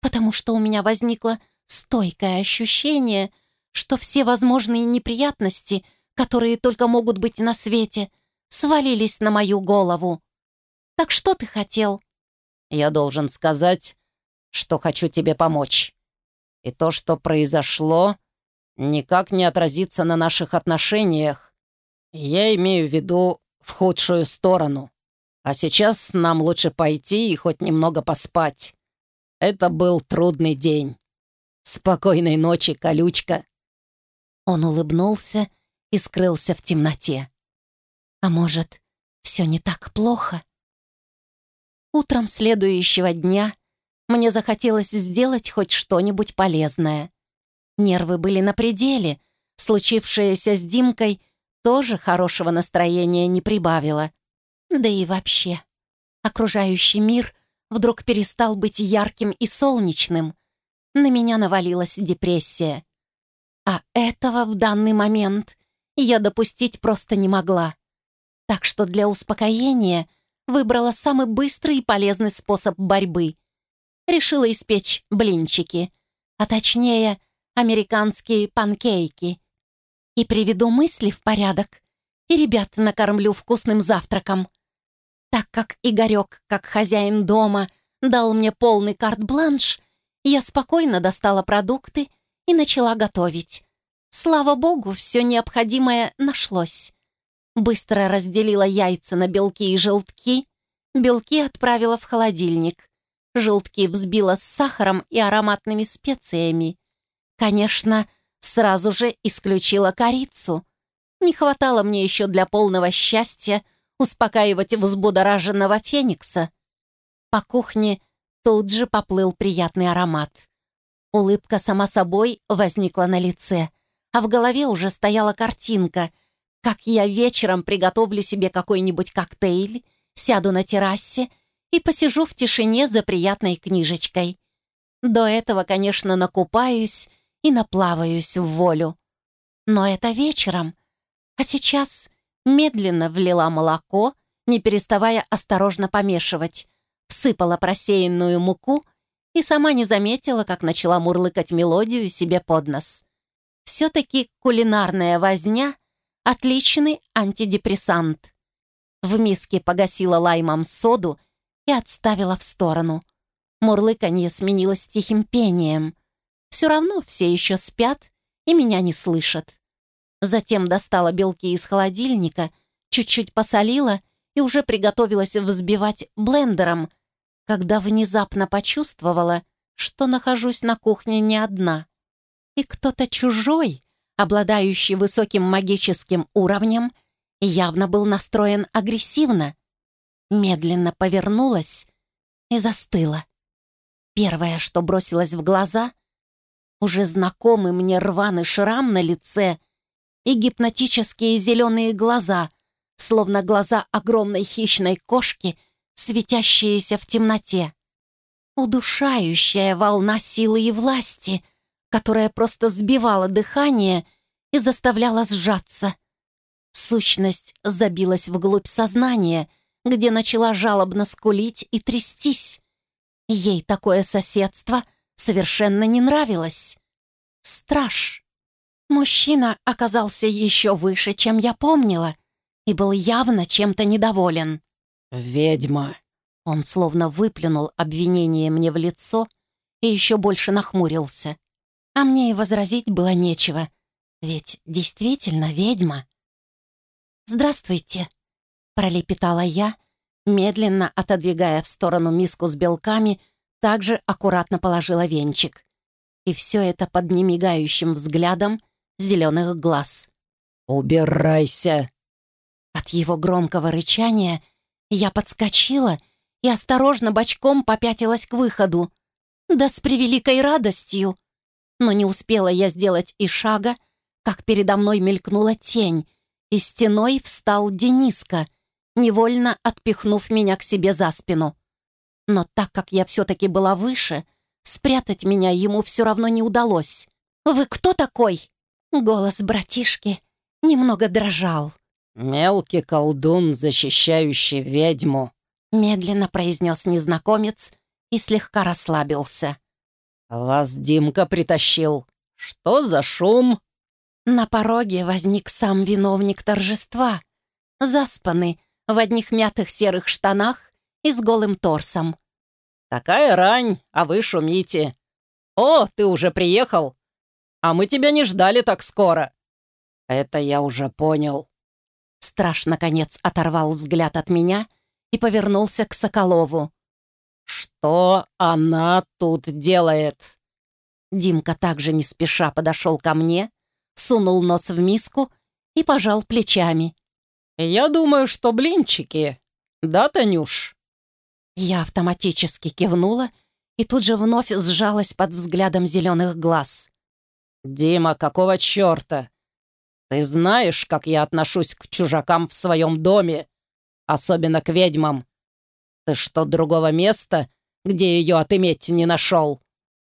«Потому что у меня возникло стойкое ощущение, что все возможные неприятности, которые только могут быть на свете, свалились на мою голову. Так что ты хотел?» «Я должен сказать, что хочу тебе помочь. И то, что произошло, никак не отразится на наших отношениях. Я имею в виду в худшую сторону. А сейчас нам лучше пойти и хоть немного поспать. Это был трудный день. Спокойной ночи, колючка». Он улыбнулся и скрылся в темноте. А может, все не так плохо? Утром следующего дня мне захотелось сделать хоть что-нибудь полезное. Нервы были на пределе, случившееся с Димкой тоже хорошего настроения не прибавило. Да и вообще, окружающий мир вдруг перестал быть ярким и солнечным. На меня навалилась депрессия. А этого в данный момент я допустить просто не могла. Так что для успокоения выбрала самый быстрый и полезный способ борьбы. Решила испечь блинчики, а точнее американские панкейки. И приведу мысли в порядок, и ребят накормлю вкусным завтраком. Так как Игорек, как хозяин дома, дал мне полный карт-бланш, я спокойно достала продукты и начала готовить. Слава богу, все необходимое нашлось. Быстро разделила яйца на белки и желтки, белки отправила в холодильник, желтки взбила с сахаром и ароматными специями. Конечно, сразу же исключила корицу. Не хватало мне еще для полного счастья успокаивать взбудораженного феникса. По кухне тут же поплыл приятный аромат. Улыбка сама собой возникла на лице, а в голове уже стояла картинка, как я вечером приготовлю себе какой-нибудь коктейль, сяду на террасе и посижу в тишине за приятной книжечкой. До этого, конечно, накупаюсь и наплаваюсь в волю. Но это вечером. А сейчас медленно влила молоко, не переставая осторожно помешивать, всыпала просеянную муку и сама не заметила, как начала мурлыкать мелодию себе под нос. Все-таки кулинарная возня — отличный антидепрессант. В миске погасила лаймом соду и отставила в сторону. Мурлыканье сменилось тихим пением. Все равно все еще спят и меня не слышат. Затем достала белки из холодильника, чуть-чуть посолила и уже приготовилась взбивать блендером, когда внезапно почувствовала, что нахожусь на кухне не одна. И кто-то чужой, обладающий высоким магическим уровнем, явно был настроен агрессивно. Медленно повернулась и застыла. Первое, что бросилось в глаза — уже знакомый мне рваный шрам на лице и гипнотические зеленые глаза, словно глаза огромной хищной кошки, светящиеся в темноте. Удушающая волна силы и власти, которая просто сбивала дыхание и заставляла сжаться. Сущность забилась вглубь сознания, где начала жалобно скулить и трястись. Ей такое соседство — совершенно не нравилось. Страж. Мужчина оказался еще выше, чем я помнила, и был явно чем-то недоволен. «Ведьма!» Он словно выплюнул обвинение мне в лицо и еще больше нахмурился. А мне и возразить было нечего, ведь действительно ведьма. «Здравствуйте», — пролепетала я, медленно отодвигая в сторону миску с белками также аккуратно положила венчик. И все это под немигающим взглядом зеленых глаз. «Убирайся!» От его громкого рычания я подскочила и осторожно бочком попятилась к выходу. Да с превеликой радостью. Но не успела я сделать и шага, как передо мной мелькнула тень, и стеной встал Дениска, невольно отпихнув меня к себе за спину. Но так как я все-таки была выше, спрятать меня ему все равно не удалось. «Вы кто такой?» Голос братишки немного дрожал. «Мелкий колдун, защищающий ведьму», — медленно произнес незнакомец и слегка расслабился. «Вас Димка притащил. Что за шум?» На пороге возник сам виновник торжества, заспанный в одних мятых серых штанах и с голым торсом. «Такая рань, а вы шумите. О, ты уже приехал? А мы тебя не ждали так скоро». «Это я уже понял». Страж, наконец, оторвал взгляд от меня и повернулся к Соколову. «Что она тут делает?» Димка также не спеша подошел ко мне, сунул нос в миску и пожал плечами. «Я думаю, что блинчики. Да, Танюш?» Я автоматически кивнула и тут же вновь сжалась под взглядом зеленых глаз. «Дима, какого черта? Ты знаешь, как я отношусь к чужакам в своем доме, особенно к ведьмам. Ты что, другого места, где ее отыметь, не нашел?»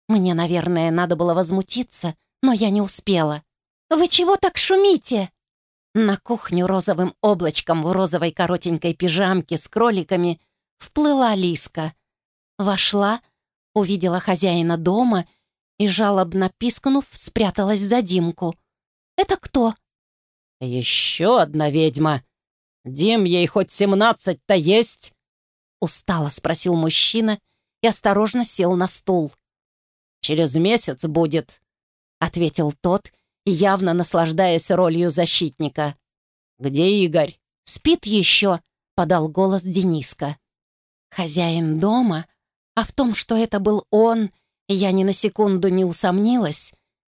Мне, наверное, надо было возмутиться, но я не успела. «Вы чего так шумите?» На кухню розовым облачком в розовой коротенькой пижамке с кроликами вплыла Лиска. Вошла, увидела хозяина дома и, жалобно пискнув, спряталась за Димку. «Это кто?» «Еще одна ведьма. Дим, ей хоть семнадцать-то есть?» Устало спросил мужчина и осторожно сел на стул. «Через месяц будет», — ответил тот, явно наслаждаясь ролью защитника. «Где Игорь?» «Спит еще», — подал голос Дениска. Хозяин дома, а в том, что это был он, я ни на секунду не усомнилась,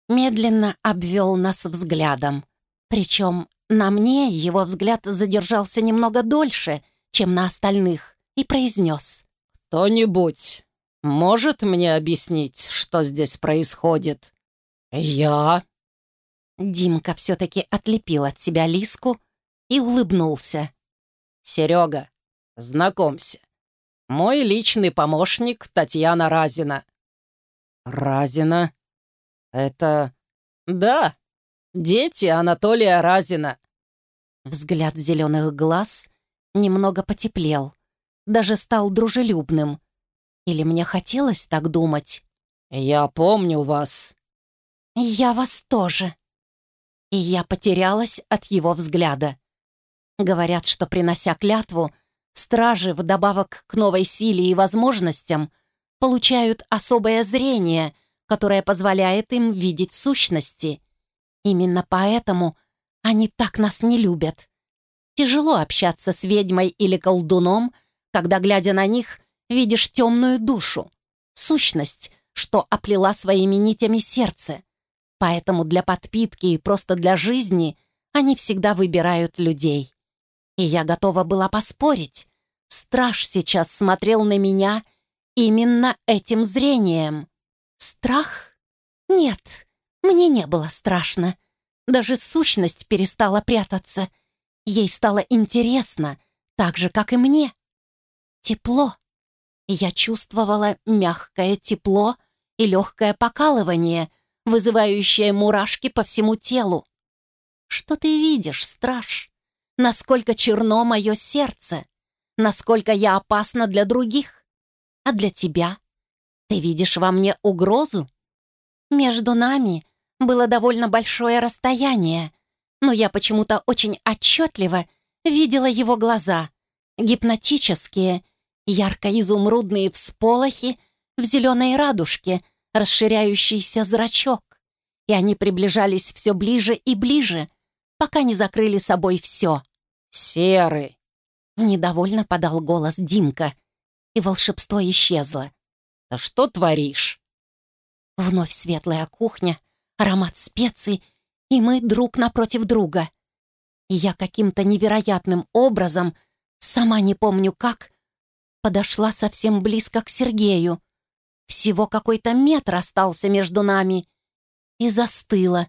медленно обвел нас взглядом. Причем на мне его взгляд задержался немного дольше, чем на остальных, и произнес. «Кто-нибудь может мне объяснить, что здесь происходит?» «Я?» Димка все-таки отлепил от себя Лиску и улыбнулся. «Серега, знакомься. Мой личный помощник Татьяна Разина». «Разина? Это...» «Да, дети Анатолия Разина». Взгляд зеленых глаз немного потеплел, даже стал дружелюбным. Или мне хотелось так думать? «Я помню вас». «Я вас тоже», и я потерялась от его взгляда. Говорят, что, принося клятву, стражи, вдобавок к новой силе и возможностям, получают особое зрение, которое позволяет им видеть сущности. Именно поэтому они так нас не любят. Тяжело общаться с ведьмой или колдуном, когда, глядя на них, видишь темную душу, сущность, что оплела своими нитями сердце. Поэтому для подпитки и просто для жизни они всегда выбирают людей. И я готова была поспорить. Страж сейчас смотрел на меня именно этим зрением. Страх? Нет, мне не было страшно. Даже сущность перестала прятаться. Ей стало интересно, так же, как и мне. Тепло. Я чувствовала мягкое тепло и легкое покалывание — вызывающая мурашки по всему телу. Что ты видишь, страж? Насколько черно мое сердце? Насколько я опасна для других? А для тебя? Ты видишь во мне угрозу? Между нами было довольно большое расстояние, но я почему-то очень отчетливо видела его глаза, гипнотические, ярко-изумрудные всполохи в зеленой радужке, расширяющийся зрачок, и они приближались все ближе и ближе, пока не закрыли собой все. «Серый!» — недовольно подал голос Димка, и волшебство исчезло. «Да что творишь?» Вновь светлая кухня, аромат специй, и мы друг напротив друга. И я каким-то невероятным образом, сама не помню как, подошла совсем близко к Сергею, Всего какой-то метр остался между нами. И застыла,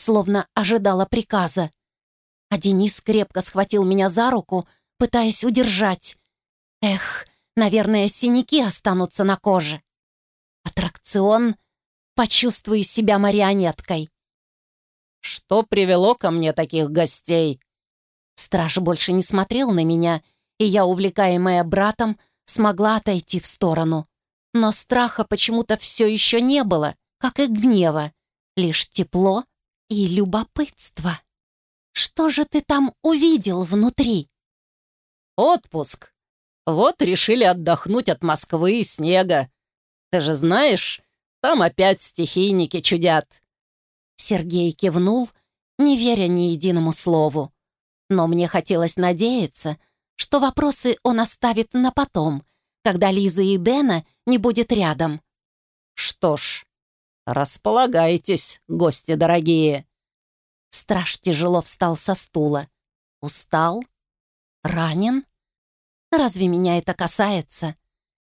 словно ожидала приказа. А Денис крепко схватил меня за руку, пытаясь удержать. Эх, наверное, синяки останутся на коже. Аттракцион «Почувствую себя марионеткой». «Что привело ко мне таких гостей?» Страж больше не смотрел на меня, и я, увлекаемая братом, смогла отойти в сторону. Но страха почему-то все еще не было, как и гнева, лишь тепло и любопытство. Что же ты там увидел внутри? Отпуск. Вот решили отдохнуть от Москвы и снега. Ты же знаешь, там опять стихийники чудят. Сергей кивнул, не веря ни единому слову. Но мне хотелось надеяться, что вопросы он оставит на потом, когда Лиза и Дэна не будет рядом. Что ж, располагайтесь, гости дорогие. Страж тяжело встал со стула. Устал? Ранен? Разве меня это касается?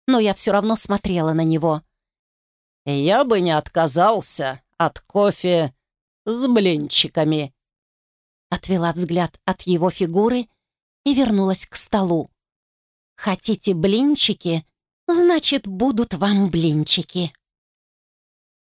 Но я все равно смотрела на него. Я бы не отказался от кофе с блинчиками. Отвела взгляд от его фигуры и вернулась к столу. Хотите блинчики? Значит, будут вам блинчики.